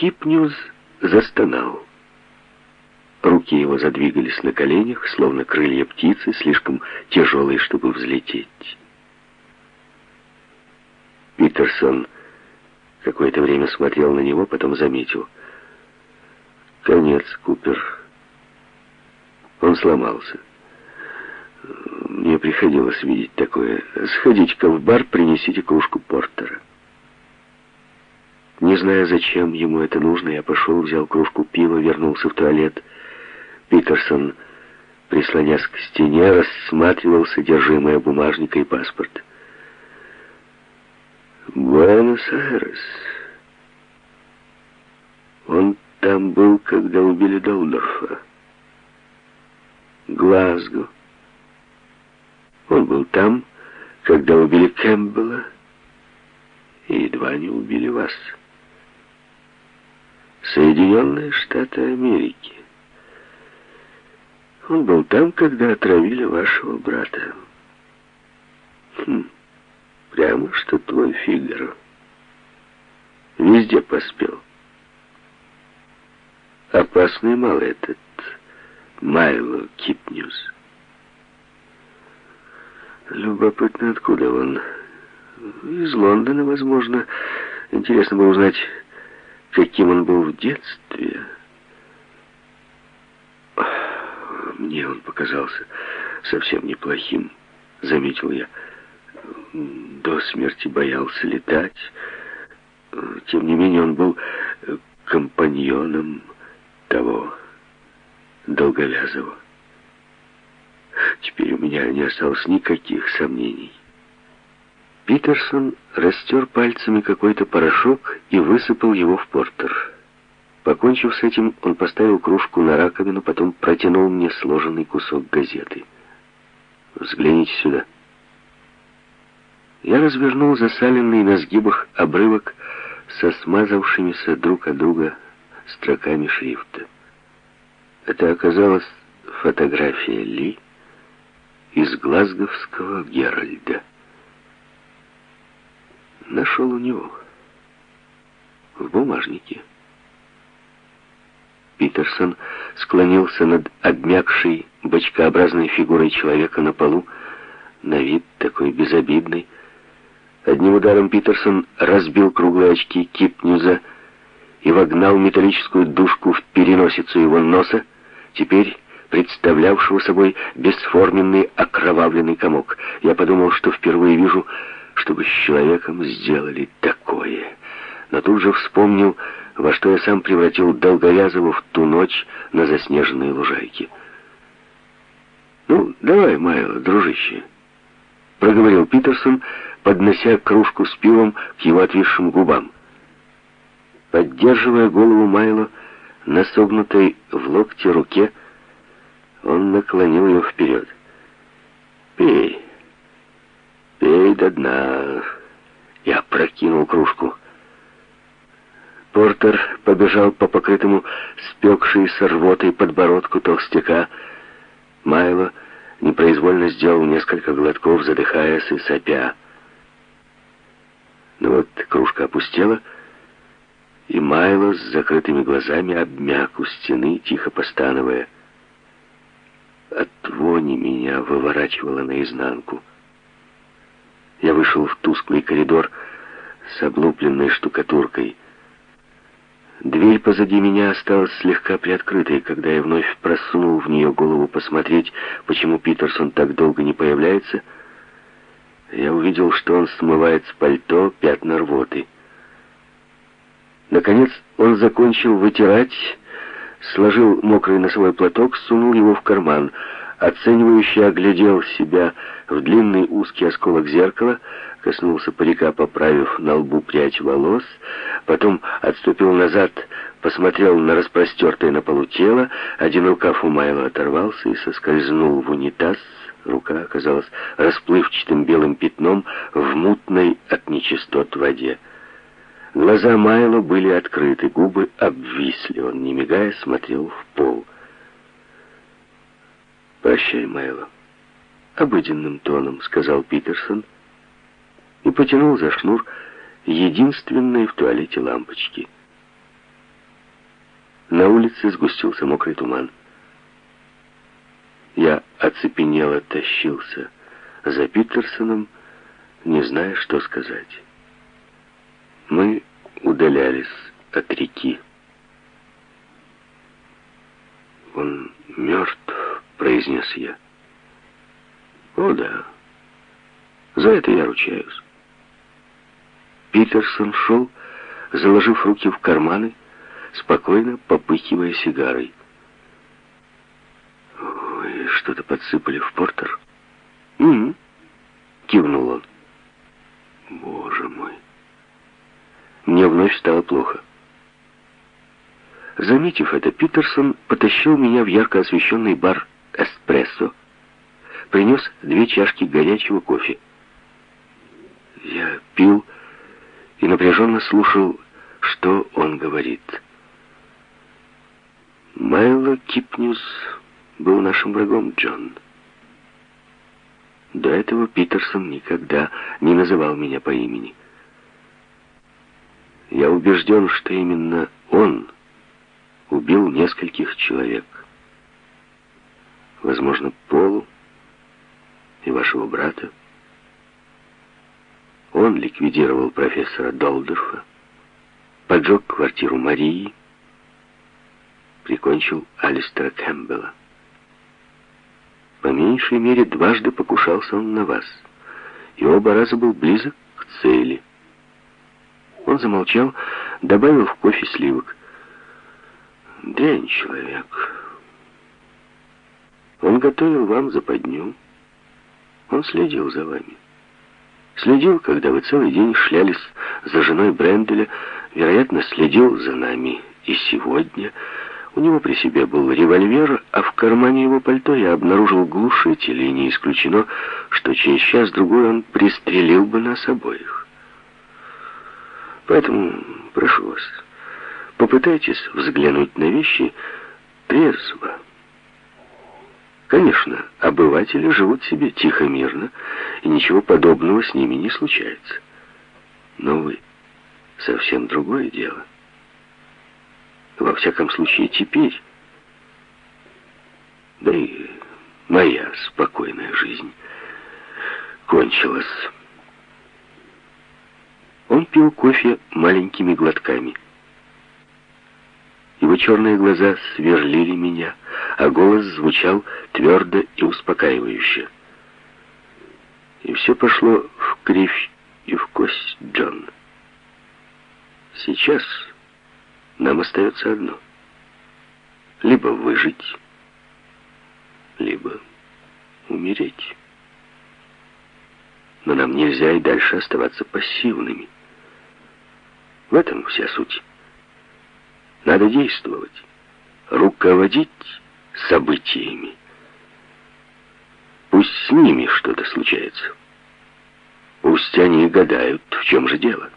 Кипнюс застонал. Руки его задвигались на коленях, словно крылья птицы, слишком тяжелые, чтобы взлететь. Питерсон какое-то время смотрел на него, потом заметил. Конец, Купер. Он сломался. Мне приходилось видеть такое. Сходите-ка в бар, принесите кружку портера. Не зная, зачем ему это нужно, я пошел, взял кружку пива, вернулся в туалет. Питерсон, прислонясь к стене, рассматривал содержимое бумажника и паспорт. Буэнос-Айрес. Он там был, когда убили Долдорфа. Глазго. Он был там, когда убили Кэмпбелла и едва не убили вас. Соединенные Штаты Америки. Он был там, когда отравили вашего брата. Хм, прямо что твой Фигаро. Везде поспел. Опасный малый этот Майло Кипнюс. Любопытно, откуда он. Из Лондона, возможно. Интересно бы узнать, каким он был в детстве. Мне он показался совсем неплохим, заметил я. До смерти боялся летать. Тем не менее, он был компаньоном того Долговязого. Теперь у меня не осталось никаких сомнений. Питерсон растер пальцами какой-то порошок и высыпал его в портер. Покончив с этим, он поставил кружку на раковину, потом протянул мне сложенный кусок газеты. «Взгляните сюда». Я развернул засаленный на сгибах обрывок со смазавшимися друг от друга строками шрифта. Это оказалась фотография Ли из глазговского Геральда. Нашел у него в бумажнике. Питерсон склонился над обмякшей, бочкообразной фигурой человека на полу, на вид такой безобидный. Одним ударом Питерсон разбил круглые очки Кипнюза и вогнал металлическую дужку в переносицу его носа, теперь представлявшего собой бесформенный окровавленный комок. Я подумал, что впервые вижу, чтобы с человеком сделали такое. Но тут же вспомнил, во что я сам превратил Долговязову в ту ночь на заснеженной лужайке. «Ну, давай, Майло, дружище», — проговорил Питерсон, поднося кружку с пивом к его отвисшим губам. Поддерживая голову Майло на согнутой в локте руке, он наклонил ее вперед. «Пей, пей до дна». Я прокинул кружку. Портер побежал по покрытому спекшейся рвотой подбородку толстяка. Майло непроизвольно сделал несколько глотков, задыхаясь и сопя. Ну вот кружка опустела, и Майло с закрытыми глазами обмяк у стены, тихо постановая. От вони меня выворачивало наизнанку. Я вышел в тусклый коридор с облупленной штукатуркой. Дверь позади меня осталась слегка приоткрытой, когда я вновь просунул в нее голову посмотреть, почему Питерсон так долго не появляется. Я увидел, что он смывает с пальто пятна рвоты. Наконец он закончил вытирать, сложил мокрый носовой платок, сунул его в карман, оценивающе оглядел себя в длинный узкий осколок зеркала, коснулся парика, поправив на лбу прядь волос, потом отступил назад, посмотрел на распростертое на полу тело, один рукав у Майла оторвался и соскользнул в унитаз, рука оказалась расплывчатым белым пятном в мутной от нечистот воде. Глаза Майло были открыты, губы обвисли, он, не мигая, смотрел в пол. «Прощай, Майло», — обыденным тоном сказал Питерсон, — и потянул за шнур единственной в туалете лампочки. На улице сгустился мокрый туман. Я оцепенело тащился за Питерсоном, не зная, что сказать. Мы удалялись от реки. «Он мертв», — произнес я. «О, да. За это я ручаюсь». Питерсон шел, заложив руки в карманы, спокойно попыхивая сигарой. «Вы что-то подсыпали в портер?» «Угу», — кивнул он. «Боже мой!» Мне вновь стало плохо. Заметив это, Питерсон потащил меня в ярко освещенный бар «Эспрессо», принес две чашки горячего кофе. Я пил и напряженно слушал, что он говорит. Майло Кипнюс был нашим врагом, Джон. До этого Питерсон никогда не называл меня по имени. Я убежден, что именно он убил нескольких человек. Возможно, Полу и вашего брата. Он ликвидировал профессора Долдерфа, поджег квартиру Марии, прикончил Алистера Кэмпбелла. По меньшей мере дважды покушался он на вас, и оба раза был близок к цели. Он замолчал, добавил в кофе сливок. Дрянь человек. Он готовил вам западню. Он следил за вами. Следил, когда вы целый день шлялись за женой Бренделя, вероятно, следил за нами и сегодня. У него при себе был револьвер, а в кармане его пальто я обнаружил глушитель, и не исключено, что через час-другой он пристрелил бы нас обоих. Поэтому прошу вас, попытайтесь взглянуть на вещи трезво. Конечно, обыватели живут себе тихо, мирно, и ничего подобного с ними не случается. Но вы совсем другое дело. Во всяком случае, теперь. Да и моя спокойная жизнь кончилась. Он пил кофе маленькими глотками. Его черные глаза сверлили меня, а голос звучал твердо и успокаивающе. И все пошло в кривь и в кость, Джон. Сейчас нам остается одно. Либо выжить, либо умереть. Но нам нельзя и дальше оставаться пассивными. В этом вся суть. Надо действовать, руководить событиями. Пусть с ними что-то случается. Пусть они гадают, в чем же дело.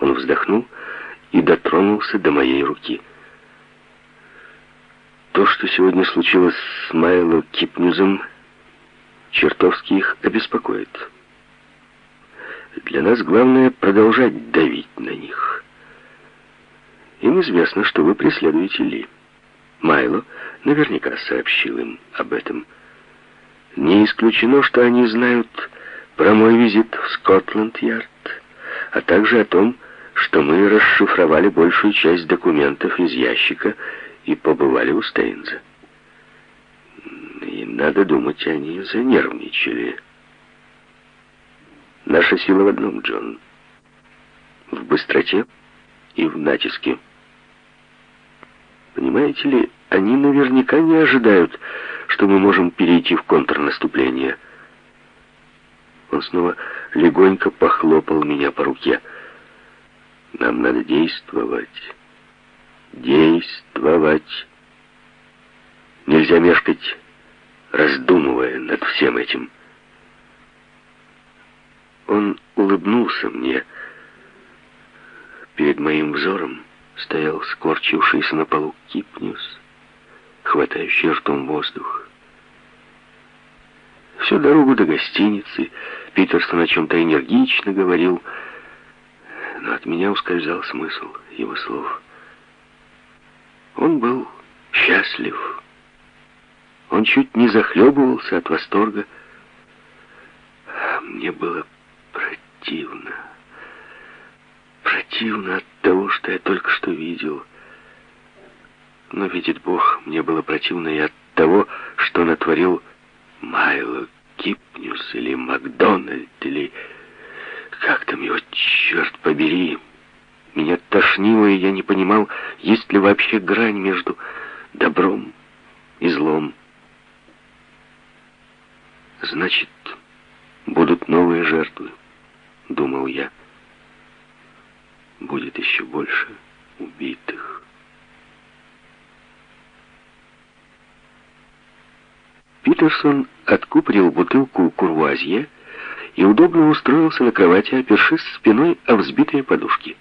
Он вздохнул и дотронулся до моей руки. То, что сегодня случилось с Майло Кипнюзом, чертовски их обеспокоит. Для нас главное продолжать давить на них. Им известно, что вы преследуете Ли. Майло наверняка сообщил им об этом. Не исключено, что они знают про мой визит в Скотланд-Ярд, а также о том, что мы расшифровали большую часть документов из ящика и побывали у Стейнза. И надо думать, они занервничали. Наша сила в одном, Джон. В быстроте и в натиске. Понимаете ли, они наверняка не ожидают, что мы можем перейти в контрнаступление. Он снова легонько похлопал меня по руке. Нам надо действовать. Действовать. Нельзя мешкать, раздумывая над всем этим. Он улыбнулся мне. Перед моим взором стоял скорчившийся на полу Кипнюс, хватающий ртом воздух. Всю дорогу до гостиницы Питерсон о чем-то энергично говорил, но от меня ускользал смысл его слов. Он был счастлив. Он чуть не захлебывался от восторга. А мне было противно. Противно от того, что я только что видел. Но, видит Бог, мне было противно и от того, что натворил Майло Кипнюс или Макдональд, или... Как там его, черт побери... Меня тошнило, и я не понимал, есть ли вообще грань между добром и злом. Значит, будут новые жертвы, думал я. Будет еще больше убитых. Питерсон откупорил бутылку курвуазье и удобно устроился на кровати, опершись спиной о взбитые подушки.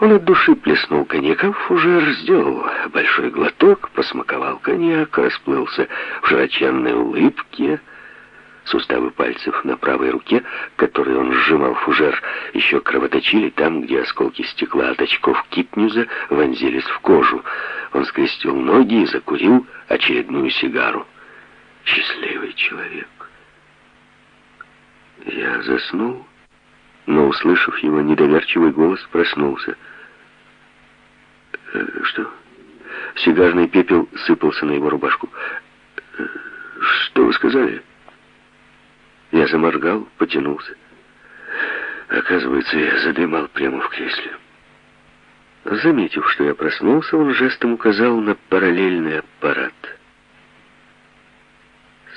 Он от души плеснул коньяка в фужер, сделал большой глоток, посмаковал коньяк, расплылся в широченной улыбке. Суставы пальцев на правой руке, которые он сжимал фужер, еще кровоточили там, где осколки стекла от очков Кипнюза вонзились в кожу. Он скрестил ноги и закурил очередную сигару. Счастливый человек. Я заснул но, услышав его недоверчивый голос, проснулся. «Э, «Что?» Сигарный пепел сыпался на его рубашку. «Э, «Что вы сказали?» Я заморгал, потянулся. Оказывается, я задремал прямо в кресле. Заметив, что я проснулся, он жестом указал на параллельный аппарат.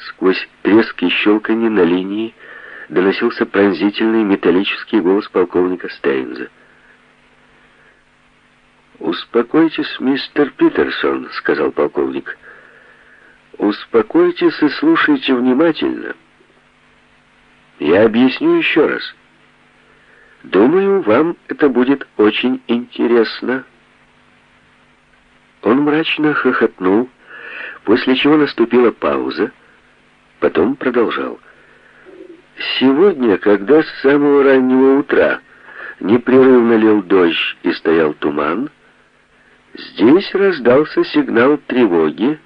Сквозь треск и щелканье на линии доносился пронзительный металлический голос полковника Стейнза. «Успокойтесь, мистер Питерсон», — сказал полковник. «Успокойтесь и слушайте внимательно. Я объясню еще раз. Думаю, вам это будет очень интересно». Он мрачно хохотнул, после чего наступила пауза, потом продолжал. Сегодня, когда с самого раннего утра непрерывно лил дождь и стоял туман, здесь раздался сигнал тревоги,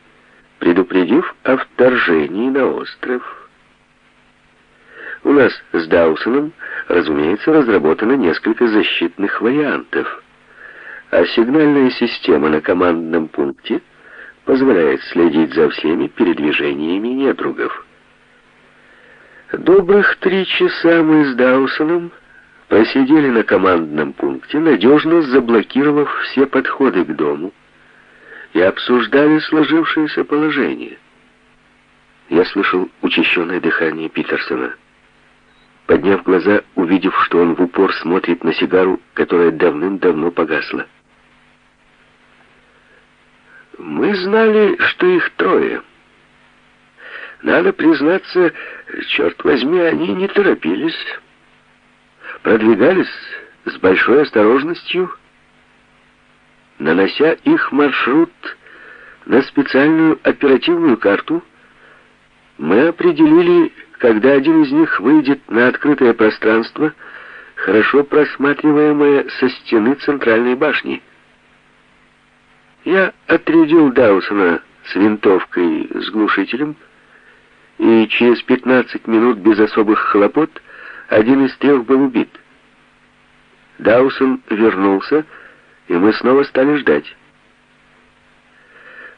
предупредив о вторжении на остров. У нас с Даусоном, разумеется, разработано несколько защитных вариантов, а сигнальная система на командном пункте позволяет следить за всеми передвижениями недругов. Добрых три часа мы с Даусоном посидели на командном пункте, надежно заблокировав все подходы к дому, и обсуждали сложившееся положение. Я слышал учащенное дыхание Питерсона. Подняв глаза, увидев, что он в упор смотрит на сигару, которая давным-давно погасла. Мы знали, что их трое — надо признаться, черт возьми, они не торопились. Продвигались с большой осторожностью, нанося их маршрут на специальную оперативную карту, мы определили, когда один из них выйдет на открытое пространство, хорошо просматриваемое со стены центральной башни. Я отрядил Даусона с винтовкой с глушителем, и через 15 минут без особых хлопот один из трех был убит. Даусон вернулся, и мы снова стали ждать.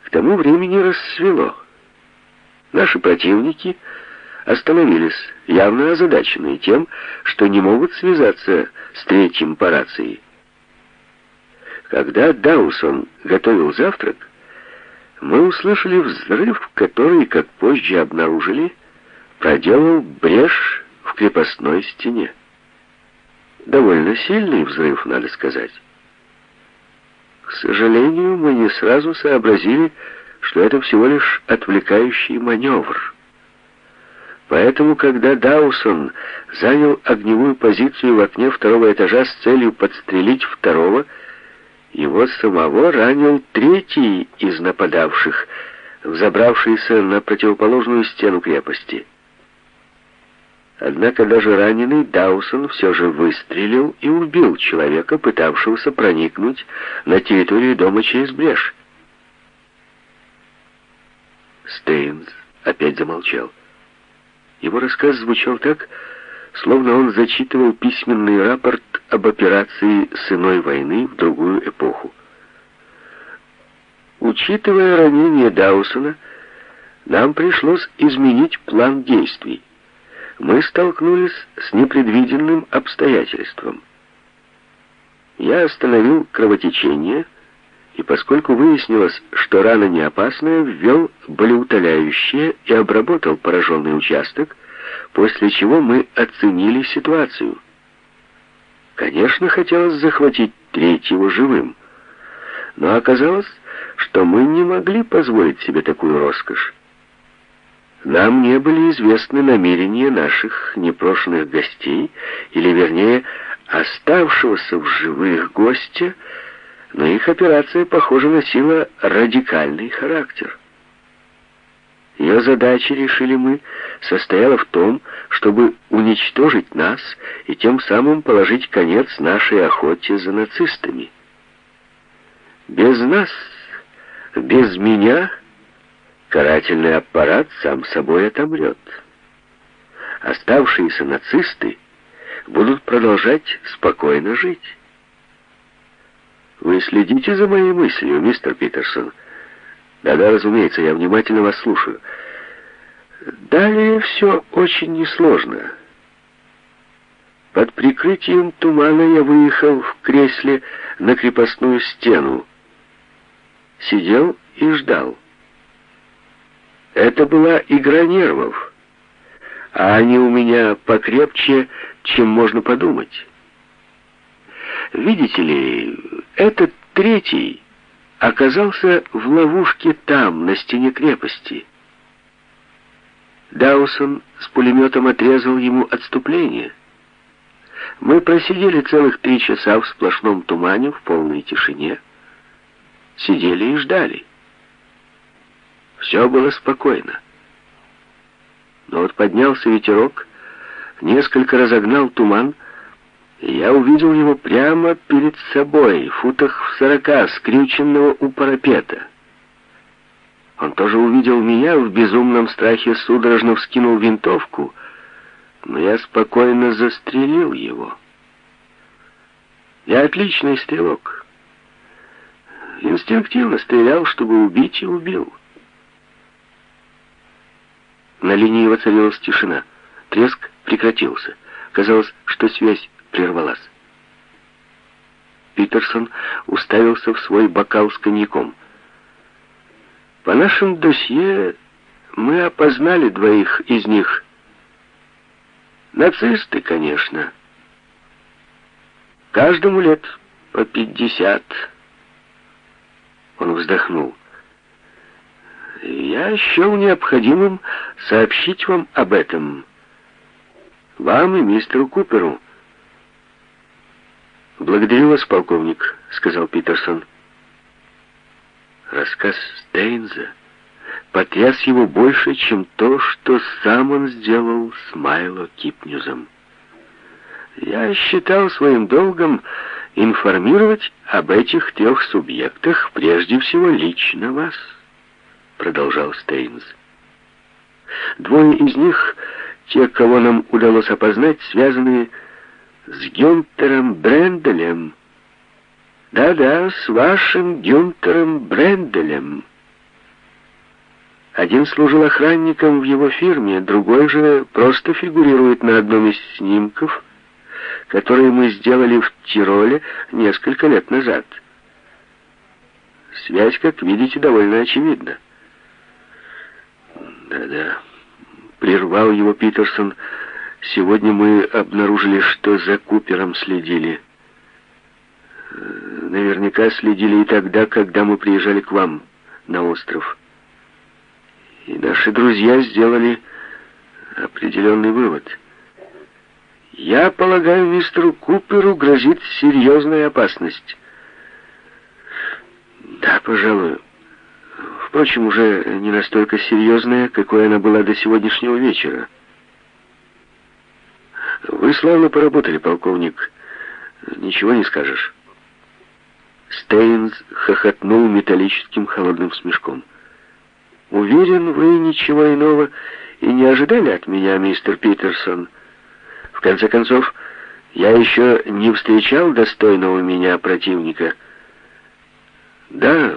К тому времени рассвело. Наши противники остановились, явно озадаченные тем, что не могут связаться с третьим по рации. Когда Даусон готовил завтрак, мы услышали взрыв, который, как позже обнаружили, проделал брешь в крепостной стене. Довольно сильный взрыв, надо сказать. К сожалению, мы не сразу сообразили, что это всего лишь отвлекающий маневр. Поэтому, когда Даусон занял огневую позицию в окне второго этажа с целью подстрелить второго, его самого ранил третий из нападавших, взобравшийся на противоположную стену крепости. Однако даже раненый Даусон все же выстрелил и убил человека, пытавшегося проникнуть на территорию дома через брешь. Стейнс опять замолчал. Его рассказ звучал так, словно он зачитывал письменный рапорт об операции с иной войны в другую эпоху. Учитывая ранение Даусона, нам пришлось изменить план действий. Мы столкнулись с непредвиденным обстоятельством. Я остановил кровотечение, и поскольку выяснилось, что рана не опасная, ввел болеутоляющее и обработал пораженный участок, после чего мы оценили ситуацию. Конечно, хотелось захватить третьего живым, но оказалось, что мы не могли позволить себе такую роскошь. Нам не были известны намерения наших непрошенных гостей, или, вернее, оставшегося в живых гостя, но их операция, похоже, носила радикальный характер. Ее задача, решили мы, состояла в том, чтобы уничтожить нас и тем самым положить конец нашей охоте за нацистами. Без нас, без меня, карательный аппарат сам собой отомрет. Оставшиеся нацисты будут продолжать спокойно жить. Вы следите за моей мыслью, мистер Питерсон? Да-да, разумеется, я внимательно вас слушаю. Далее все очень несложно. Под прикрытием тумана я выехал в кресле на крепостную стену. Сидел и ждал. Это была игра нервов, а они у меня покрепче, чем можно подумать. Видите ли, этот третий оказался в ловушке там, на стене крепости. Даусон с пулеметом отрезал ему отступление. Мы просидели целых три часа в сплошном тумане, в полной тишине. Сидели и ждали. Все было спокойно. Но вот поднялся ветерок, несколько разогнал туман, я увидел его прямо перед собой, в футах в сорока, скрюченного у парапета. Он тоже увидел меня, в безумном страхе судорожно вскинул винтовку, но я спокойно застрелил его. Я отличный стрелок. Инстинктивно стрелял, чтобы убить, и убил. На линии воцарилась тишина. Треск прекратился. Казалось, что связь прервалась. Питерсон уставился в свой бокал с коньяком. По нашим досье мы опознали двоих из них. Нацисты, конечно. Каждому лет по пятьдесят. Он вздохнул. Я счел необходимым сообщить вам об этом. Вам и мистеру Куперу. «Благодарю вас, полковник», — сказал Питерсон. Рассказ Стейнза потряс его больше, чем то, что сам он сделал с Майло Кипнюзом. «Я считал своим долгом информировать об этих трех субъектах, прежде всего лично вас», — продолжал Стейнз. «Двое из них, те, кого нам удалось опознать, связаны с с Гюнтером Бренделем. Да-да, с вашим Гюнтером Бренделем. Один служил охранником в его фирме, другой же просто фигурирует на одном из снимков, которые мы сделали в Тироле несколько лет назад. Связь, как видите, довольно очевидна. Да-да, прервал его Питерсон, — Сегодня мы обнаружили, что за Купером следили. Э, наверняка следили и тогда, когда мы приезжали к вам на остров. И наши друзья сделали определенный вывод. Я полагаю, мистеру Куперу грозит серьезная опасность. Да, пожалуй. Впрочем, уже не настолько серьезная, какой она была до сегодняшнего вечера. Вы славно поработали, полковник. Ничего не скажешь. Стейнс хохотнул металлическим холодным смешком. «Уверен, вы ничего иного и не ожидали от меня, мистер Питерсон. В конце концов, я еще не встречал достойного меня противника. Да,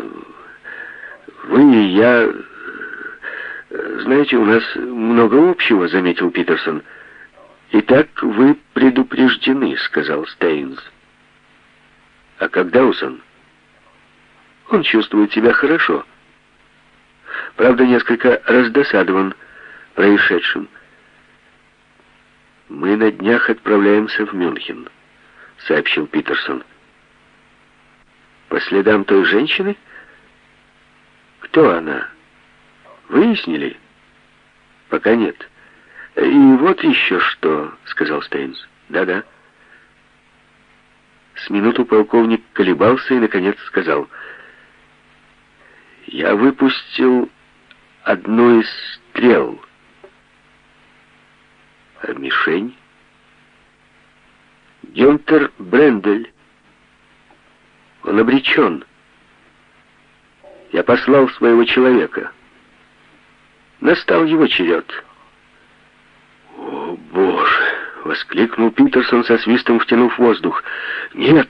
вы и я... Знаете, у нас много общего, заметил Питерсон. Итак, вы предупреждены, сказал Стейнс. А как Даусон? Он чувствует себя хорошо. Правда, несколько раздосадован происшедшим. «Мы на днях отправляемся в Мюнхен», — сообщил Питерсон. «По следам той женщины? Кто она? Выяснили?» «Пока нет». «И вот еще что», — сказал Стейнс. «Да-да». С минуту полковник колебался и, наконец, сказал — я выпустил одну из стрел. А мишень? Гюнтер Брендель. Он обречен. Я послал своего человека. Настал его черед. «О, Боже!» — воскликнул Питерсон со свистом, втянув воздух. «Нет!»